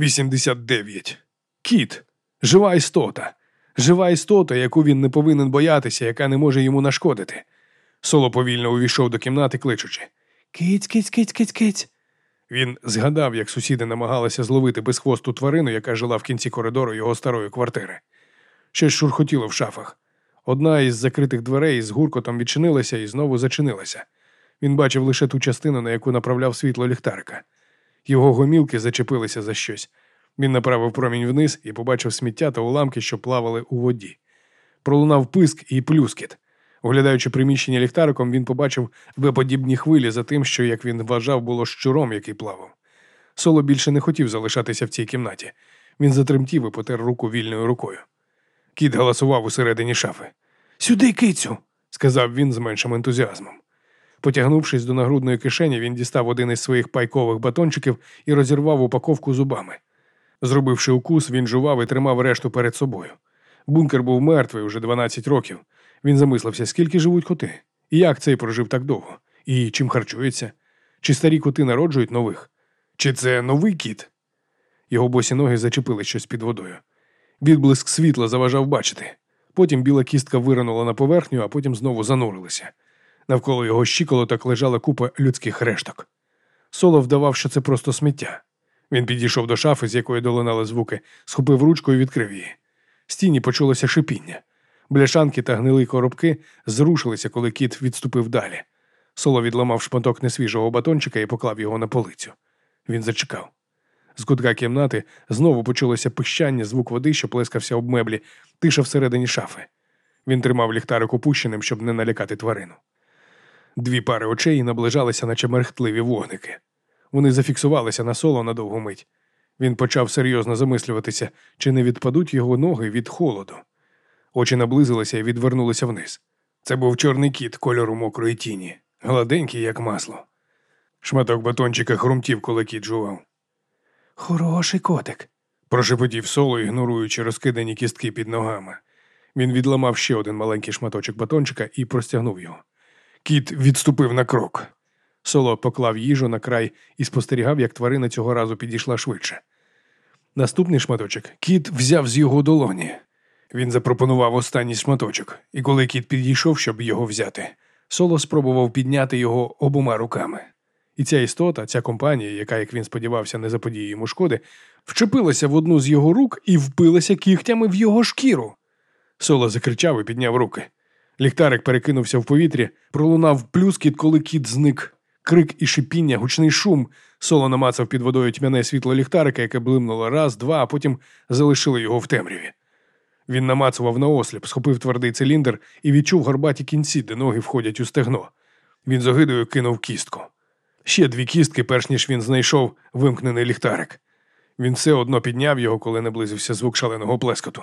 89. Кіт. Жива істота. Жива істота, яку він не повинен боятися, яка не може йому нашкодити. Соло повільно увійшов до кімнати, кличучи Киць, киць, киць, киць, киць. Він згадав, як сусіди намагалися зловити безхвосту тварину, яка жила в кінці коридору його старої квартири. Щось шурхотіло в шафах. Одна із закритих дверей з гуркотом відчинилася і знову зачинилася. Він бачив лише ту частину, на яку направляв світло ліхтарика. Його гомілки зачепилися за щось. Він направив промінь вниз і побачив сміття та уламки, що плавали у воді. Пролунав писк і плюскіт. Оглядаючи приміщення ліхтариком, він побачив веподібні хвилі за тим, що, як він вважав, було щуром, який плавав. Соло більше не хотів залишатися в цій кімнаті. Він затремтів і потер руку вільною рукою. Кіт галасував усередині шафи. Сюди, кицю, сказав він з меншим ентузіазмом. Потягнувшись до нагрудної кишені, він дістав один із своїх пайкових батончиків і розірвав упаковку зубами. Зробивши укус, він жував і тримав решту перед собою. Бункер був мертвий уже 12 років. Він замислився, скільки живуть коти, і як цей прожив так довго, і чим харчується, чи старі коти народжують нових, чи це новий кіт? Його босі ноги зачепили щось під водою. Відблиск світла заважав бачити. Потім біла кістка виринула на поверхню, а потім знову занурилася. Навколо його щиколоток лежала купа людських решток. Соло вдавав, що це просто сміття. Він підійшов до шафи, з якої долинали звуки, схопив ручку і відкрив її. Стіні почулося шипіння. Бляшанки та гнилі коробки зрушилися, коли кіт відступив далі. Соло відламав шматок несвіжого батончика і поклав його на полицю. Він зачекав. З кутка кімнати знову почулося пищання, звук води, що плескався об меблі, тиша всередині шафи. Він тримав ліхтарик опущеним, щоб не налякати тварину. Дві пари очей наближалися, наче мерхтливі вогники. Вони зафіксувалися на соло на довгу мить. Він почав серйозно замислюватися, чи не відпадуть його ноги від холоду. Очі наблизилися і відвернулися вниз. Це був чорний кіт кольору мокрої тіні, гладенький, як масло. Шматок батончика хрумтів, коли кіт жував. Хороший котик, прошепотів соло, ігноруючи розкидані кістки під ногами. Він відламав ще один маленький шматочок батончика і простягнув його. Кіт відступив на крок. Соло поклав їжу на край і спостерігав, як тварина цього разу підійшла швидше. Наступний шматочок кіт взяв з його долоні. Він запропонував останній шматочок, і коли кіт підійшов, щоб його взяти, соло спробував підняти його обома руками. І ця істота, ця компанія, яка, як він сподівався, не заподіє йому шкоди, вчепилася в одну з його рук і впилася кігтями в його шкіру. Соло закричав і підняв руки. Ліхтарик перекинувся в повітрі, пролунав плюскіт, коли кіт зник. Крик і шипіння, гучний шум. Соло намацав під водою тьмяне світло ліхтарика, яке блимнуло раз, два, а потім залишило його в темряві. Він намацував наосліп, схопив твердий циліндр і відчув горбаті кінці, де ноги входять у стегно. Він з огидою кинув кістку. Ще дві кістки, перш ніж він знайшов вимкнений ліхтарик. Він все одно підняв його, коли наблизився звук шаленого плескоту.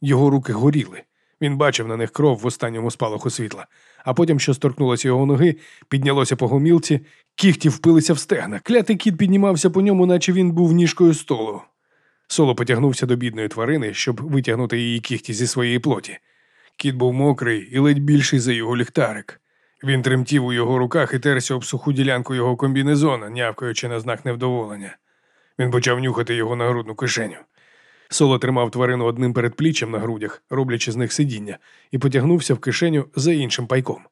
Його руки горіли. Він бачив на них кров в останньому спалаху світла, а потім, що сторкнулося його ноги, піднялося по гомілці, кіхті впилися в стегна. Клятий кіт піднімався по ньому, наче він був ніжкою столу. Соло потягнувся до бідної тварини, щоб витягнути її кіхті зі своєї плоті. Кіт був мокрий і ледь більший за його ліхтарик. Він тремтів у його руках і терся об суху ділянку його комбінезона, нявкаючи на знак невдоволення. Він почав нюхати його на грудну кишеню. Соло тримав тварину одним передпліччям на грудях, роблячи з них сидіння, і потягнувся в кишеню за іншим пайком.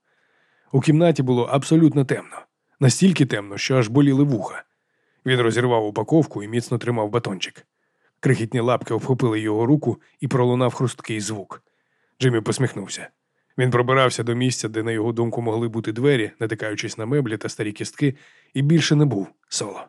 У кімнаті було абсолютно темно, настільки темно, що аж боліли вуха. Він розірвав упаковку і міцно тримав батончик. Крихітні лапки обхопили його руку і пролунав хрусткий звук. Джиммі посміхнувся. Він пробирався до місця, де, на його думку, могли бути двері, натикаючись на меблі та старі кістки, і більше не був соло.